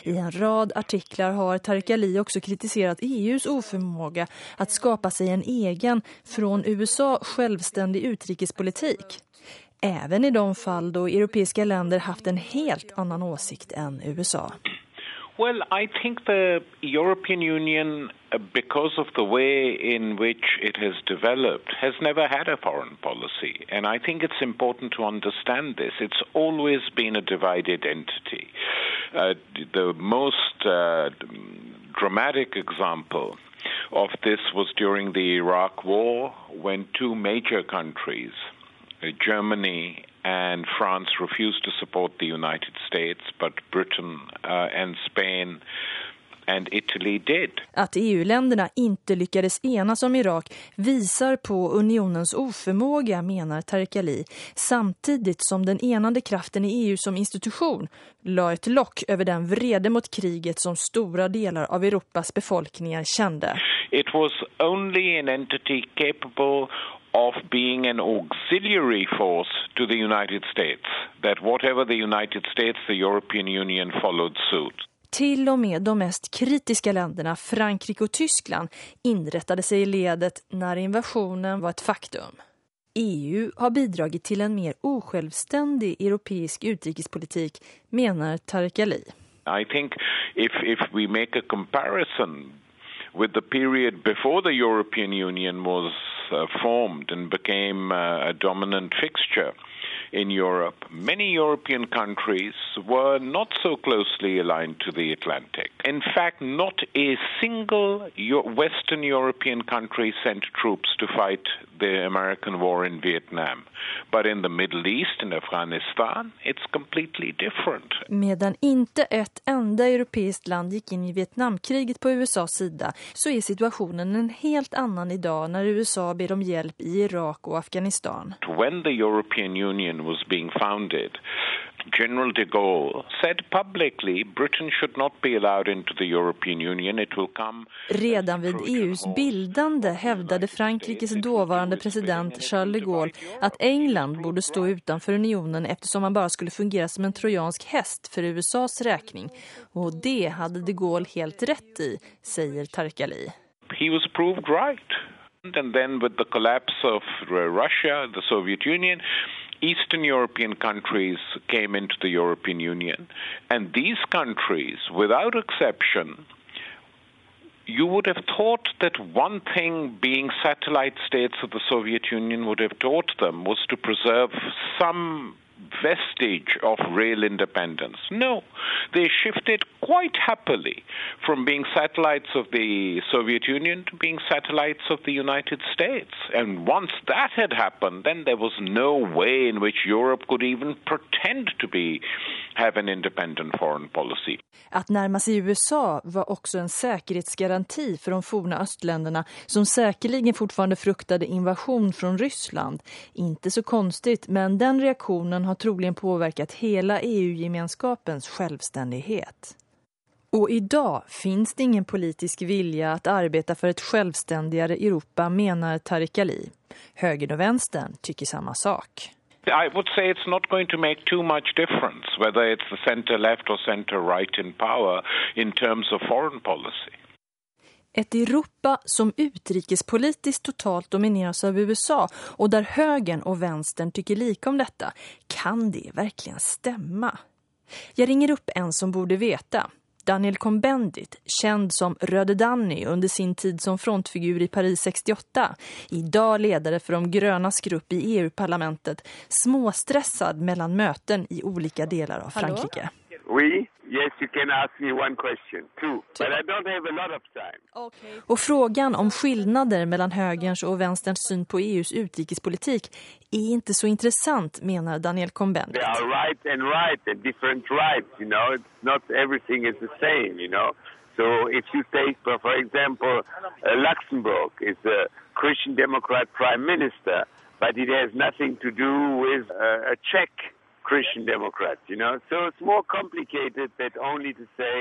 I en rad artiklar har Tariq Ali också kritiserat EUs oförmåga att skapa sig en egen, från USA självständig utrikespolitik. Även i de fall då europeiska länder haft en helt annan åsikt än USA. Well, I think the European Union, uh, because of the way in which it has developed, has never had a foreign policy. And I think it's important to understand this. It's always been a divided entity. Uh, the most uh, dramatic example of this was during the Iraq War when two major countries, uh, Germany and France refused to support the United States, but Britain uh, and Spain and Italy did. Att EU-länderna inte lyckades enas om Irak visar på unionens oförmåga, menar Tariq Ali, samtidigt som den enande kraften i EU som institution la ett lock över den vrede mot kriget som stora delar av Europas befolkningar kände. It was only an entity capable of being an auxiliary force to the United States. That whatever the United States, the European Union followed suit. Till och med de mest kritiska länderna, Frankrike och Tyskland, inrättade sig i ledet när invasionen var ett faktum. EU har bidragit till en mer osjälvständig europeisk utrikespolitik, menar Tariq Ali. I think if, if we make a comparison with the period before the European Union was uh, formed and became uh, a dominant fixture in Europe, many European countries were not so closely aligned to the Atlantic. In fact, not a single Western European country sent troops to fight the American war in Vietnam. But in the Middle East and Afghanistan, it's completely different. Medan inte ett enda europeiskt land gick in i Vietnamkriget på USAs sida så är situationen en helt annan idag när USA ber om hjälp i Irak och Afghanistan. When the European Union was being founded, General de Gaulle said publicly Britain should not be allowed into the European Union. It will come... Redan vid EUs bildande hävdade Frankrikes dåvarande president Charles de Gaulle att England borde stå utanför unionen eftersom man bara skulle fungera som en trojansk häst för USAs räkning. Och det hade de Gaulle helt rätt i, säger Tarkali. He was proved right. And then with the collapse of Russia, the Soviet Union, Eastern European countries came into the European Union. And these countries, without exception, you would have thought that one thing being satellite states of the Soviet Union would have taught them was to preserve some vestige of real independence. No, they shifted quite happily from being satellites of the Soviet Union to being satellites of the United States. And once that had happened, then there was no way in which Europe could even pretend to be have an independent foreign policy. Att närma sig USA var också en säkerhetsgaranti för de forna östländerna som säkerligen fortfarande fruktade invasion från Ryssland. Inte så konstigt, men den reaktionen har troligen påverkat hela EU-gemenskapens självständighet. Och idag finns det ingen politisk vilja att arbeta för ett självständigare Europa, menar Tariq Ali. Högern och vänstern tycker samma sak. I would say it's not going to make too much difference whether it's the center left or center right in power in terms of foreign policy. Ett Europa som utrikespolitiskt totalt domineras av USA och där högern och vänstern tycker lika om detta. Kan det verkligen stämma? Jag ringer upp en som borde veta. Daniel Cohn-Bendit, känd som Röde Danny under sin tid som frontfigur i Paris 68, idag ledare för de grönas grupp i EU-parlamentet, småstressad mellan möten i olika delar av Frankrike. Oui, Och frågan om skillnader mellan högerns och vänsterns syn på EUs utrikespolitik är inte så intressant, menar Daniel Combendit. They are right and right and different rights, you know. It's not everything is the same, you know. So if you take, for, for example, uh, Luxembourg is a Christian Democrat prime minister, but it has nothing to do with uh, a Czech Christian Democrat, you know. So it's more complicated than only to say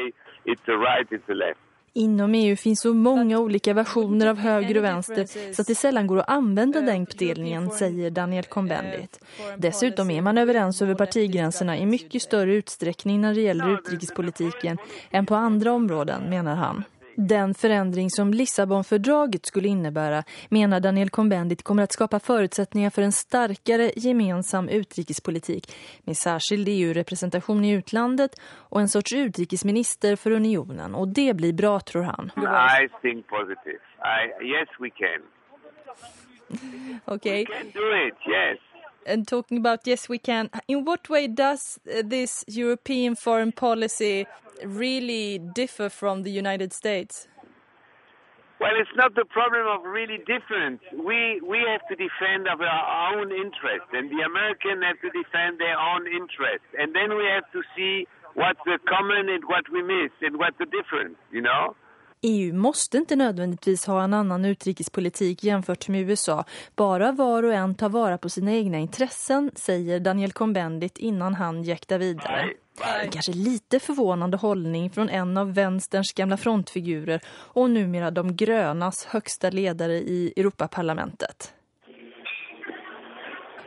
it's a right, it's a left. Inom EU finns så många olika versioner av höger och vänster så att det sällan går att använda den uppdelningen, säger Daniel Combendit. Dessutom är man överens över partigränserna i mycket större utsträckning när det gäller utrikespolitiken än på andra områden, menar han. Den förändring som Lissabonfördraget skulle innebära menar Daniel Combendit kommer att skapa förutsättningar för en starkare gemensam utrikespolitik med särskild EU-representation i utlandet och en sorts utrikesminister för unionen. Och det blir bra, tror han. I think positive. I, yes, we can. Okay. We can do it, yes. And talking about yes we can, in what way does uh, this European foreign policy really differ from the United States? Well, it's not the problem of really different. We we have to defend our own interest, and the American have to defend their own interest, and then we have to see what's the common and what we miss, and what's the difference, you know. EU måste inte nödvändigtvis ha en annan utrikespolitik jämfört med USA. Bara var och en tar vara på sina egna intressen, säger Daniel Combendit innan han jäktar vidare. En kanske lite förvånande hållning från en av vänsterns gamla frontfigurer och numera de grönas högsta ledare i Europaparlamentet.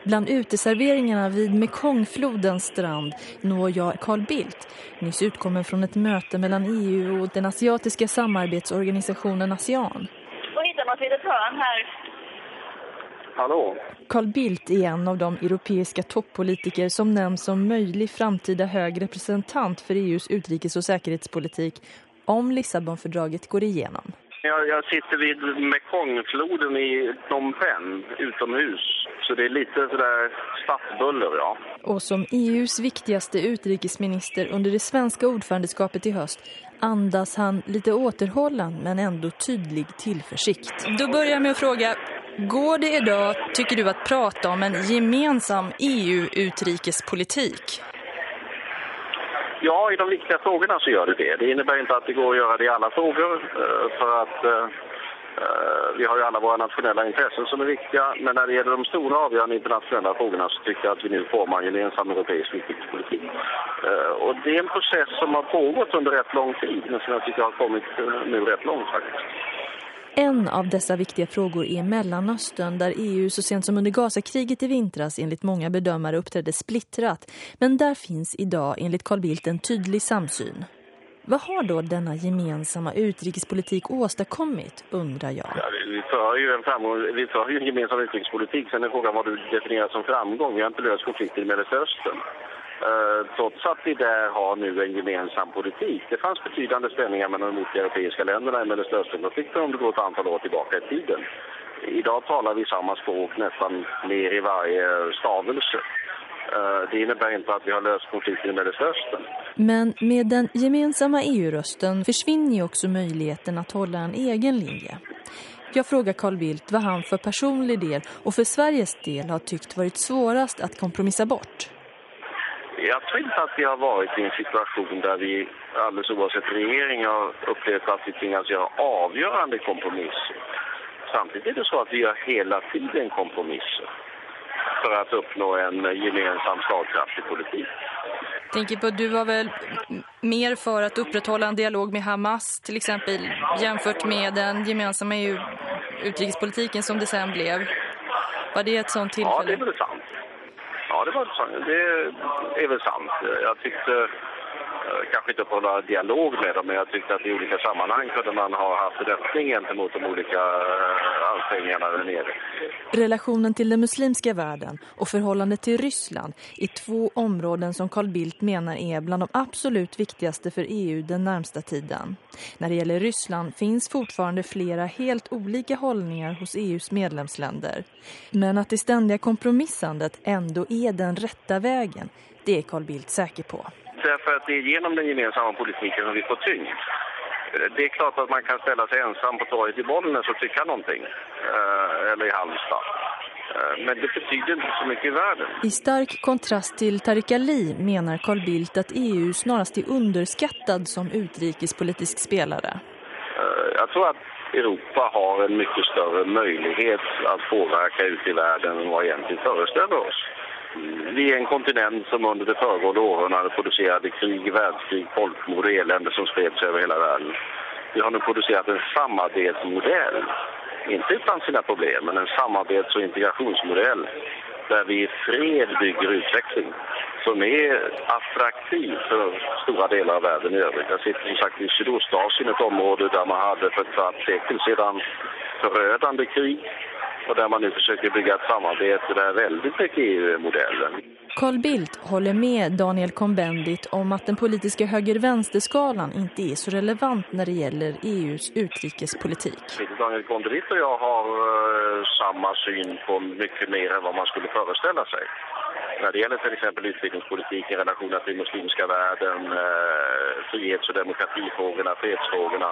Bland uteserveringarna vid Mekongflodens strand når jag Carl Bildt, nyss utkommen från ett möte mellan EU och den asiatiska samarbetsorganisationen ASEAN. Och hittar något litet hörn här. Hallå? Carl Bildt är en av de europeiska toppolitiker som nämns som möjlig framtida hög representant för EUs utrikes- och säkerhetspolitik om Lissabonfördraget går igenom. Jag, jag sitter vid Mekongfloden i Phnom Penh, utomhus. Så det är lite sådär stadsbuller, ja. Och som EUs viktigaste utrikesminister under det svenska ordförandeskapet i höst andas han lite återhållan men ändå tydlig tillförsikt. Då börjar jag med att fråga, går det idag, tycker du, att prata om en gemensam EU-utrikespolitik? Ja, i de viktiga frågorna så gör det det. Det innebär inte att det går att göra det i alla frågor eh, för att eh, eh, vi har ju alla våra nationella intressen som är viktiga. Men när det gäller de stora avgörande internationella frågorna så tycker jag att vi nu formar en gemensam europeisk utrikespolitik. Och det är en process som har pågått under rätt lång tid men som jag tycker har kommit nu rätt långt faktiskt. En av dessa viktiga frågor är Mellanöstern där EU så sent som under Gazakriget i vintras enligt många bedömare uppträdde splittrat. Men där finns idag enligt Carl Bildt en tydlig samsyn. Vad har då denna gemensamma utrikespolitik åstadkommit, undrar jag? Ja, vi för ju en framgång, vi för ju en gemensam utrikespolitik. Sen är frågan vad du definierar som framgång. Vi har inte löst konflikten i Mellanöstern. Eh, trots att vi där har nu en gemensam politik. Det fanns betydande spänningar mellan de olika europeiska länderna i Mellanösternkonflikten om det går ett antal år tillbaka i tiden. Idag talar vi samma språk nästan mer i varje stavelse. Eh, det innebär inte att vi har löst konflikten i Mellanöstern. Men med den gemensamma EU-rösten försvinner ju också möjligheten att hålla en egen linje. Jag frågar Carl Bildt vad han för personlig del och för Sveriges del har tyckt varit svårast att kompromissa bort. Jag tror inte att vi har varit i en situation där vi alldeles oavsett regering har upplevt att vi tvingas göra avgörande kompromisser. Samtidigt är det så att vi gör hela tiden kompromisser för att uppnå en gemensam slagkraftig politik. Tänker på du var väl mer för att upprätthålla en dialog med Hamas till exempel jämfört med den gemensamma EU-utrikespolitiken som det sen blev. Var det ett sånt tillfälle? Ja, det är väl sant. Ja, det, var, det är väl sant. Jag tyckte Eh, kanske inte på några dialog med dem, men jag tyckte att i olika sammanhang kunde man ha haft en gentemot de olika eh, ansträngningarna där nere. Relationen till den muslimska världen och förhållandet till Ryssland är två områden som Carl Bildt menar är bland de absolut viktigaste för EU den närmsta tiden. När det gäller Ryssland finns fortfarande flera helt olika hållningar hos EUs medlemsländer. Men att det ständiga kompromissandet ändå är den rätta vägen, det är Carl Bildt säker på därför att det är genom den gemensamma politiken som vi får tyngd. Det är klart att man kan ställa sig ensam på torget i Bollnäs och tycka någonting. Eh, eller i Halmstad. Eh, men det betyder inte så mycket i världen. I stark kontrast till Tariq Ali menar Carl Bildt att EU snarast är underskattad som utrikespolitisk spelare. Eh, jag tror att Europa har en mycket större möjlighet att påverka ut i världen än vad egentligen föreställer oss. Vi är en kontinent som under det föregående århundradet producerade krig, världskrig, folkmord och elände som spreds över hela världen. Vi har nu producerat en samarbetsmodell, inte utan sina problem, men en samarbets- och integrationsmodell där vi i fred bygger utveckling som är attraktiv för stora delar av världen i övrigt. Jag sitter som sagt i Sydostasien, ett område där man hade för ett kvart sekel sedan förödande krig och där man nu försöker bygga ett samarbete där väldigt mycket EU är modellen. Carl Bildt håller med Daniel Cohn-Bendit om att den politiska höger-vänsterskalan inte är så relevant när det gäller EUs utrikespolitik. Daniel Cohn-Bendit och jag har uh, samma syn på mycket mer än vad man skulle föreställa sig. När det gäller till exempel utbildningspolitik i relation till muslimska världen, uh, frihets- och demokratifrågorna, fredsfrågorna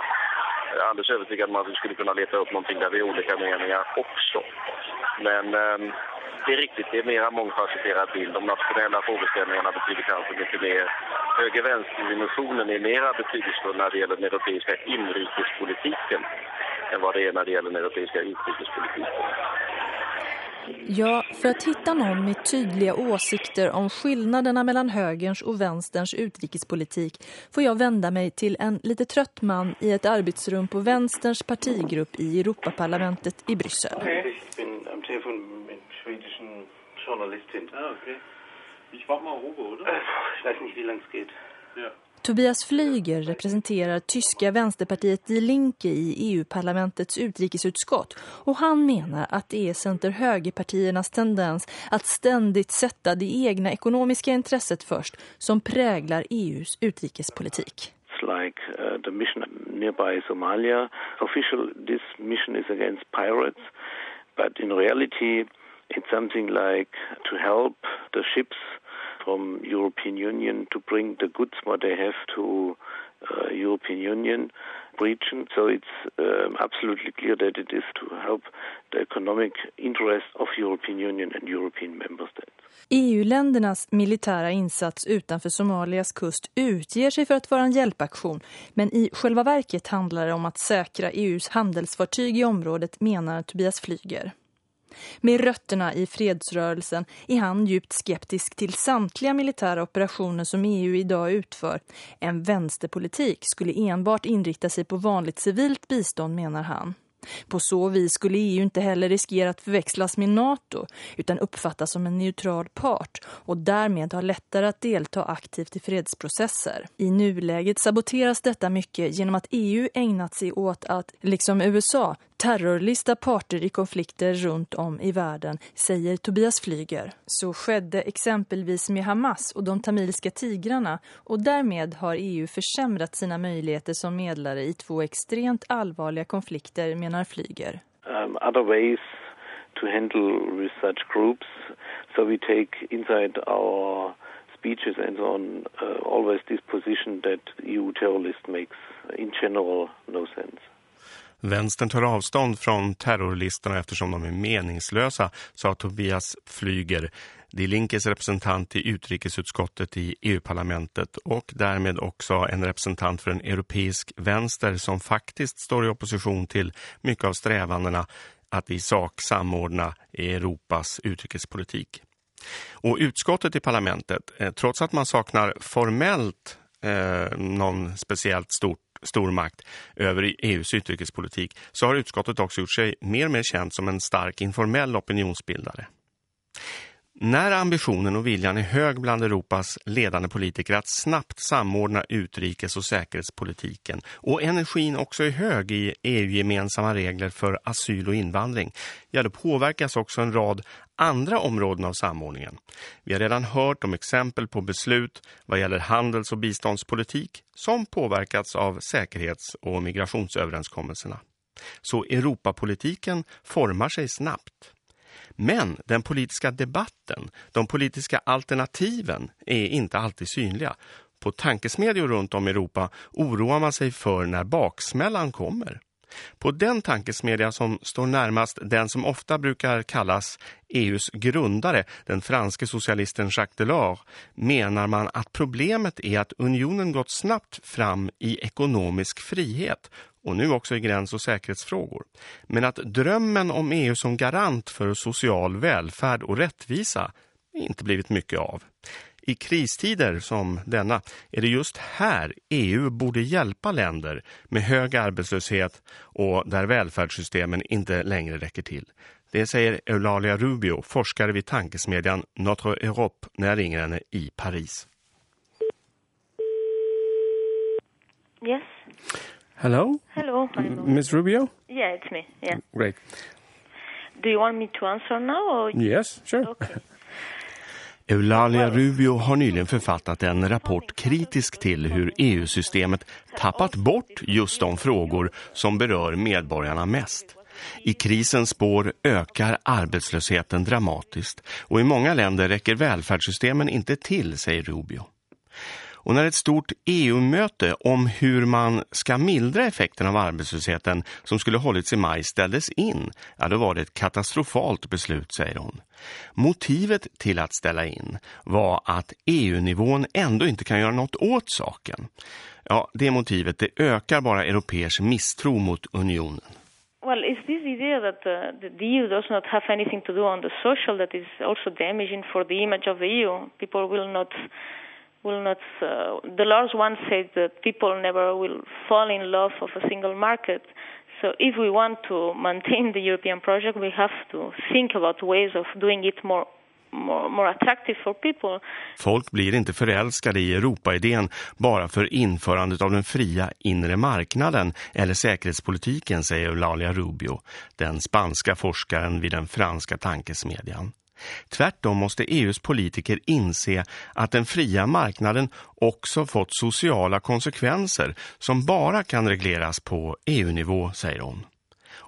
jag är alldeles övertygad om att vi skulle kunna leta upp någonting där vi har olika meningar också. Men eh, det är riktigt, det är mer mångfacetterad bild. De nationella frågeställningarna betyder kanske mycket mer. Höger-vänster-dimensionen är mer betydelsefull när det gäller den europeiska inrikespolitiken än vad det är när det gäller den europeiska utrikespolitiken. Ja, för att hitta någon med tydliga åsikter om skillnaderna mellan högerns och vänsterns utrikespolitik får jag vända mig till en lite trött man i ett arbetsrum på vänsterns partigrupp i Europaparlamentet i Bryssel. Okay. Journalistin. Ah, okay. Ich warte mal Ruhe, oder? Ich weiß nicht, wie lange es geht. Ja. Tobias Flyger representerar tyska vänsterpartiet Die Linke i EU-parlamentets utrikesutskott och han menar att det är center-högerpartiernas tendens att ständigt sätta det egna ekonomiska intresset först som präglar EUs utrikespolitik. like uh, the mission nearby Somalia. Official, this mission is against pirates, but in reality, it's something like to help the ships from European Union to bring the goods what they have to uh, European Union region. So it's um, absolutely clear that it is to help the economic interest of European Union and European member states. EU-ländernas militära insats utanför Somalias kust utger sig för att vara en hjälpaktion, men i själva verket handlar det om att säkra EUs handelsfartyg i området, menar Tobias Flyger. Med rötterna i fredsrörelsen är han djupt skeptisk till samtliga militära operationer som EU idag utför. En vänsterpolitik skulle enbart inrikta sig på vanligt civilt bistånd, menar han. På så vis skulle EU inte heller riskera att förväxlas med NATO utan uppfattas som en neutral part och därmed ha lättare att delta aktivt i fredsprocesser. I nuläget saboteras detta mycket genom att EU ägnat sig åt att, liksom USA, terrorlista parter i konflikter runt om i världen, säger Tobias Flyger. Så skedde exempelvis med Hamas och de tamilska tigrarna och därmed har EU försämrat sina möjligheter som medlare i två extremt allvarliga konflikter, menar Flyger. Um, other ways to handle such groups, so we take inside our speeches and so on uh, always this position that EU terrorist makes in general no sense. Vänstern tar avstånd från terrorlistorna eftersom de är meningslösa, sa Tobias Flyger, Die Linkes representant i utrikesutskottet i EU-parlamentet och därmed också en representant för en europeisk vänster som faktiskt står i opposition till mycket av strävandena att i sak samordna Europas utrikespolitik. Och utskottet i parlamentet, eh, trots att man saknar formellt eh, någon speciellt stort stor makt över EUs utrikespolitik så har utskottet också gjort sig mer och mer känt som en stark informell opinionsbildare. När ambitionen och viljan är hög bland Europas ledande politiker att snabbt samordna utrikes- och säkerhetspolitiken och energin också är hög i EU-gemensamma regler för asyl och invandring, ja då påverkas också en rad andra områden av samordningen. Vi har redan hört om exempel på beslut vad gäller handels- och biståndspolitik som påverkats av säkerhets- och migrationsöverenskommelserna. Så Europapolitiken formar sig snabbt. Men den politiska debatten, de politiska alternativen är inte alltid synliga. På tankesmedjor runt om i Europa oroar man sig för när baksmällan kommer. På den tankesmedja som står närmast den som ofta brukar kallas EUs grundare, den franske socialisten Jacques Delors, menar man att problemet är att unionen gått snabbt fram i ekonomisk frihet och nu också i gräns- och säkerhetsfrågor. Men att drömmen om EU som garant för social välfärd och rättvisa inte blivit mycket av. I kristider som denna är det just här EU borde hjälpa länder med hög arbetslöshet och där välfärdssystemen inte längre räcker till. Det säger Eulalia Rubio, forskare vid tankesmedjan Notre Europe, när jag ringer henne i Paris. Yes. Hello? Hello. Miss Rubio? Yeah, it's me. Yeah. Great. Do you want me to answer now? Or... Yes, sure. Okay. Eulalia Rubio har nyligen författat en rapport kritisk till hur EU-systemet tappat bort just de frågor som berör medborgarna mest. I krisens spår ökar arbetslösheten dramatiskt och i många länder räcker välfärdssystemen inte till, säger Rubio. Och när ett stort EU-möte om hur man ska mildra effekten av arbetslösheten som skulle hållits i maj ställdes in, ja då var det ett katastrofalt beslut, säger hon. Motivet till att ställa in var att EU-nivån ändå inte kan göra något åt saken. Ja, det motivet det ökar bara europeers misstro mot unionen. Well, it's this idea that uh, the EU does not have anything to do on the social that is also damaging for the image of the EU. People will not will not. Uh, the last once said that people never will fall in love of a single market. So if we want to maintain the European project, we have to think about ways of doing it more More, more. Folk blir inte förälskade i Europa-idén bara för införandet av den fria inre marknaden eller säkerhetspolitiken, säger Eulalia Rubio, den spanska forskaren vid den franska tankesmedjan. Tvärtom måste EUs politiker inse att den fria marknaden också fått sociala konsekvenser som bara kan regleras på EU-nivå, säger hon.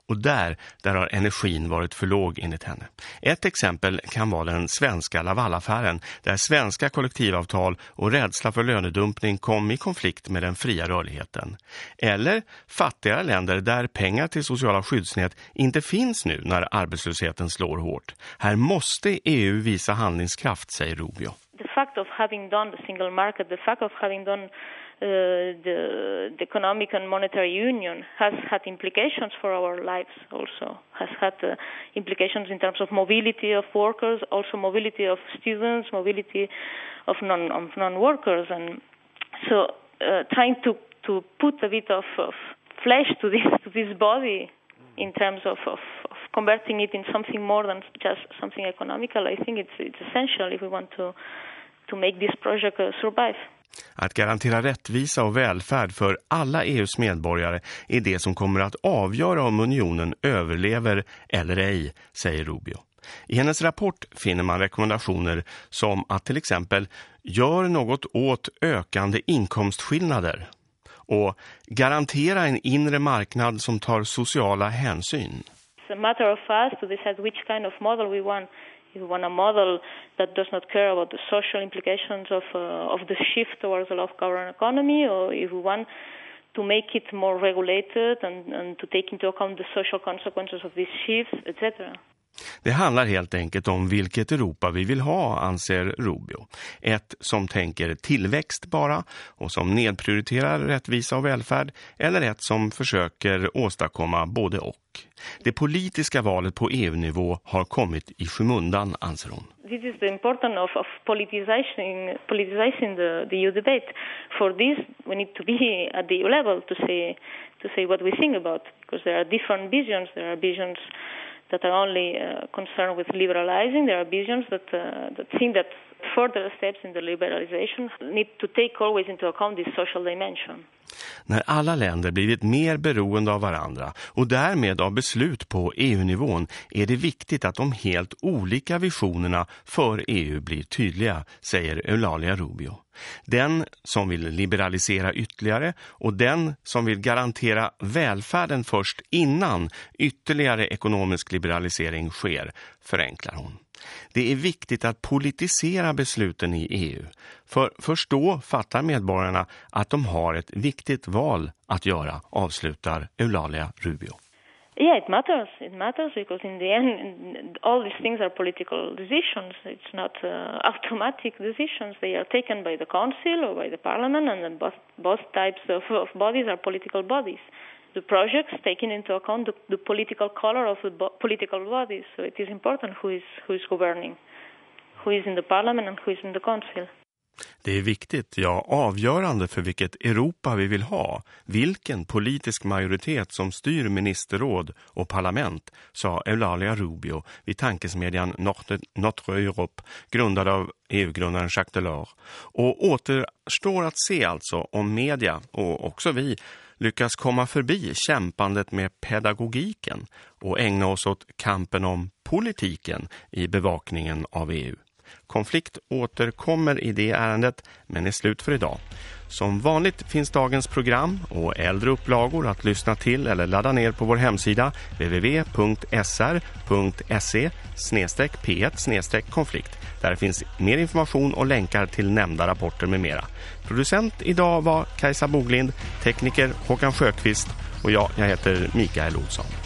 Och där, där har energin varit för låg enligt henne. Ett exempel kan vara den svenska Lavallaffären där svenska kollektivavtal och rädsla för lönedumpning kom i konflikt med den fria rörligheten. Eller fattigare länder där pengar till sociala skyddsnät inte finns nu när arbetslösheten slår hårt. Här måste EU visa handlingskraft, säger Rubio. The fact of having done the single market, the fact of having done the, the, economic and monetary union has had implications for our lives also has had uh, implications in terms of mobility of workers also mobility of students mobility of non of non-workers. And so uh, trying to to put a bit of, of, flesh to this to this body in terms of, of, of converting it in something more than just something economical I think it's it's essential if we want to to make this project uh, survive Att garantera rättvisa och välfärd för alla EUs medborgare är det som kommer att avgöra om unionen överlever eller ej, säger Rubio. I hennes rapport finner man rekommendationer som att till exempel gör något åt ökande inkomstskillnader och garantera en inre marknad som tar sociala hänsyn. It's a matter of us to decide which kind of model we want if we want a model that does not care about the social implications of, uh, of the shift towards a low-carbon economy, or if we want to make it more regulated and, and to take into account the social consequences of these shifts, etc. Det handlar helt enkelt om vilket Europa vi vill ha, anser Rubio. Ett som tänker tillväxt bara och som nedprioriterar rättvisa och välfärd eller ett som försöker åstadkomma både och. Det politiska valet på EU-nivå har kommit i skymundan, anser hon. This is the importance of, of politicizing, politicizing the, the EU debate. For this, we need to be at the EU level to say, to say what we think about, because there are different visions. There are visions that are only uh, concerned with liberalizing. There are visions that, uh, that think that further steps in the liberalization need to take always into account this social dimension. När alla länder blivit mer beroende av varandra och därmed av beslut på EU-nivån är det viktigt att de helt olika visionerna för EU blir tydliga, säger Eulalia Rubio. Den som vill liberalisera ytterligare och den som vill garantera välfärden först innan ytterligare ekonomisk liberalisering sker, förenklar hon. Det är viktigt att politisera besluten i EU. För först då fattar medborgarna att de har ett viktigt val att göra, avslutar Eulalia Rubio. Yeah, it matters. It matters because in the end, all these things are political decisions. It's not uh, automatic decisions. They are taken by the council or by the parliament, and then both, both types of, of bodies are political bodies. The projects taking into account the, the political color of the bo political bodies. So it is important who is who is governing, who is in the parliament and who is in the council. Det är viktigt, ja avgörande för vilket Europa vi vill ha, vilken politisk majoritet som styr ministerråd och parlament, sa Eulalia Rubio vid tankesmedjan Notre Europe, grundad av EU-grundaren Jacques Delors. Och återstår att se alltså om media, och också vi, lyckas komma förbi kämpandet med pedagogiken och ägna oss åt kampen om politiken i bevakningen av EU. Konflikt återkommer i det ärendet men är slut för idag. Som vanligt finns dagens program och äldre upplagor att lyssna till eller ladda ner på vår hemsida www.sr.se p1 konflikt. Där finns mer information och länkar till nämnda rapporter med mera. Producent idag var Kajsa Boglind, tekniker Håkan Sjöqvist och jag, jag heter Mikael Olsson.